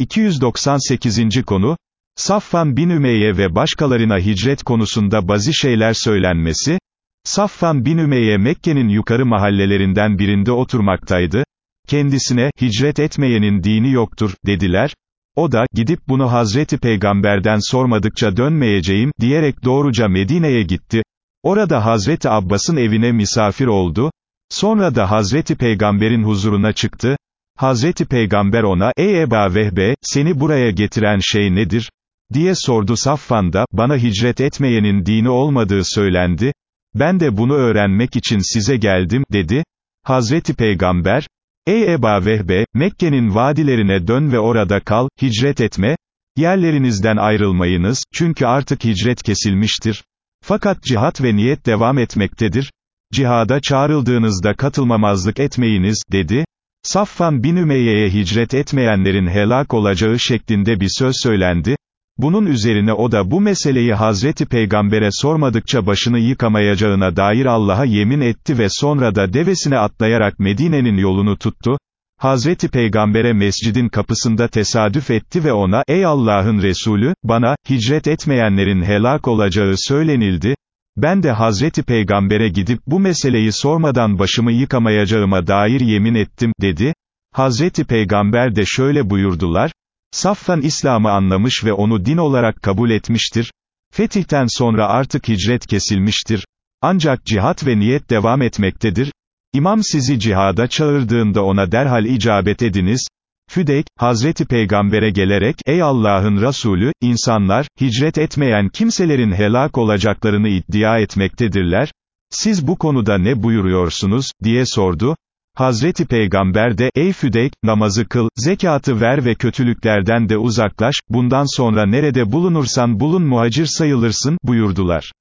298. konu, Safvan bin Ümeyye ve başkalarına hicret konusunda bazı şeyler söylenmesi, Safvan bin Ümeyye Mekke'nin yukarı mahallelerinden birinde oturmaktaydı, kendisine, hicret etmeyenin dini yoktur, dediler, o da, gidip bunu Hazreti Peygamber'den sormadıkça dönmeyeceğim, diyerek doğruca Medine'ye gitti, orada Hazreti Abbas'ın evine misafir oldu, sonra da Hazreti Peygamber'in huzuruna çıktı, Hazreti Peygamber ona, ey Eba Vehbe, seni buraya getiren şey nedir? diye sordu. Safvan da, bana hicret etmeyenin dini olmadığı söylendi, ben de bunu öğrenmek için size geldim, dedi, Hazreti Peygamber, ey Eba Vehbe, Mekke'nin vadilerine dön ve orada kal, hicret etme, yerlerinizden ayrılmayınız, çünkü artık hicret kesilmiştir. Fakat cihat ve niyet devam etmektedir, cihada çağrıldığınızda katılmamazlık etmeyiniz, dedi, Safvan bin Ümeyye'ye hicret etmeyenlerin helak olacağı şeklinde bir söz söylendi, bunun üzerine o da bu meseleyi Hazreti Peygamber'e sormadıkça başını yıkamayacağına dair Allah'a yemin etti ve sonra da devesine atlayarak Medine'nin yolunu tuttu, Hazreti Peygamber'e mescidin kapısında tesadüf etti ve ona, ey Allah'ın Resulü, bana, hicret etmeyenlerin helak olacağı söylenildi, ben de Hazreti Peygamber'e gidip bu meseleyi sormadan başımı yıkamayacağıma dair yemin ettim, dedi. Hazreti Peygamber de şöyle buyurdular, Safvan İslam'ı anlamış ve onu din olarak kabul etmiştir. Fetihten sonra artık hicret kesilmiştir. Ancak cihat ve niyet devam etmektedir. İmam sizi cihada çağırdığında ona derhal icabet ediniz. Füdeyk, Hazreti Peygamber'e gelerek, ey Allah'ın Resulü, insanlar, hicret etmeyen kimselerin helak olacaklarını iddia etmektedirler. Siz bu konuda ne buyuruyorsunuz, diye sordu. Hazreti Peygamber de, ey Füdeyk, namazı kıl, zekatı ver ve kötülüklerden de uzaklaş, bundan sonra nerede bulunursan bulun muhacir sayılırsın, buyurdular.